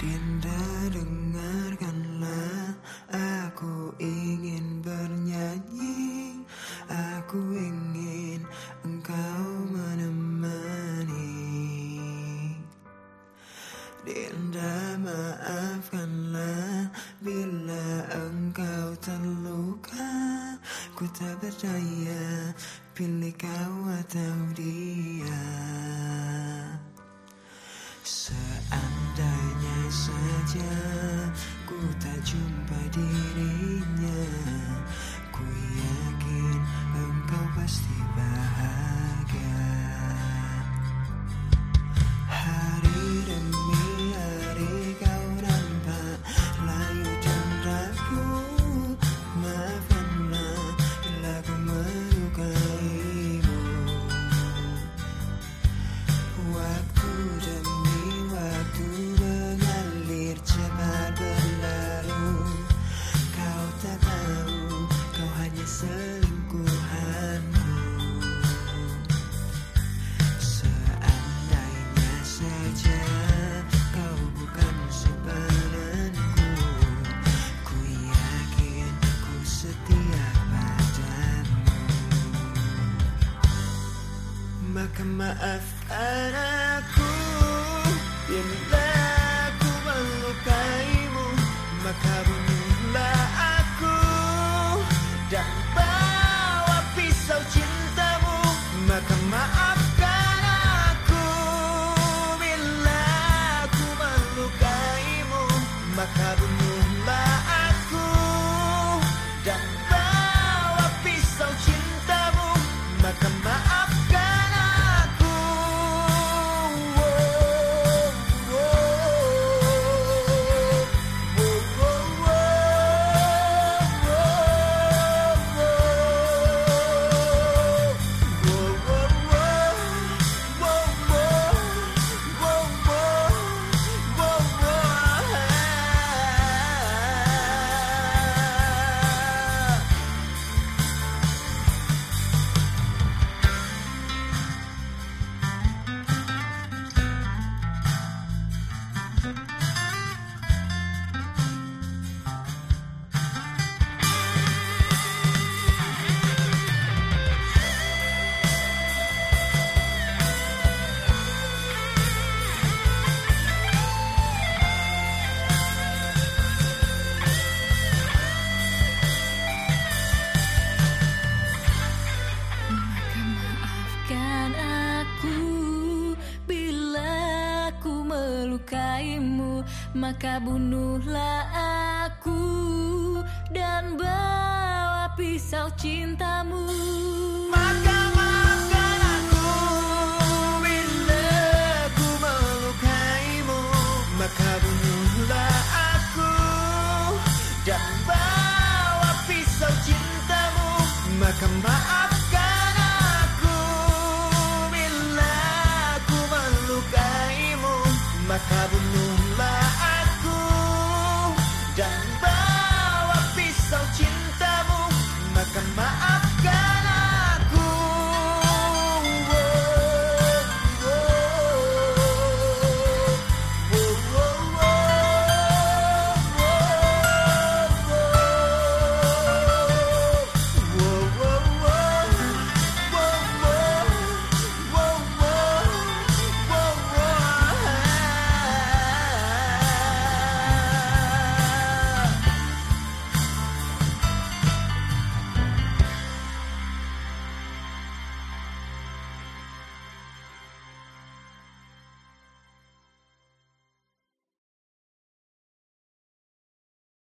Dinda dengarkanlah. Aku ingin bernyanyi. Aku ingin engkau menemani. Dinda maafkanlah. Bila engkau terluka Ku tak berdaya Pilih kau atau dia saja ku tak jumpa dirinya. Ku yakin maka maafkan aku. Bila Maka bunuhlah aku dan bawa pisau cintamu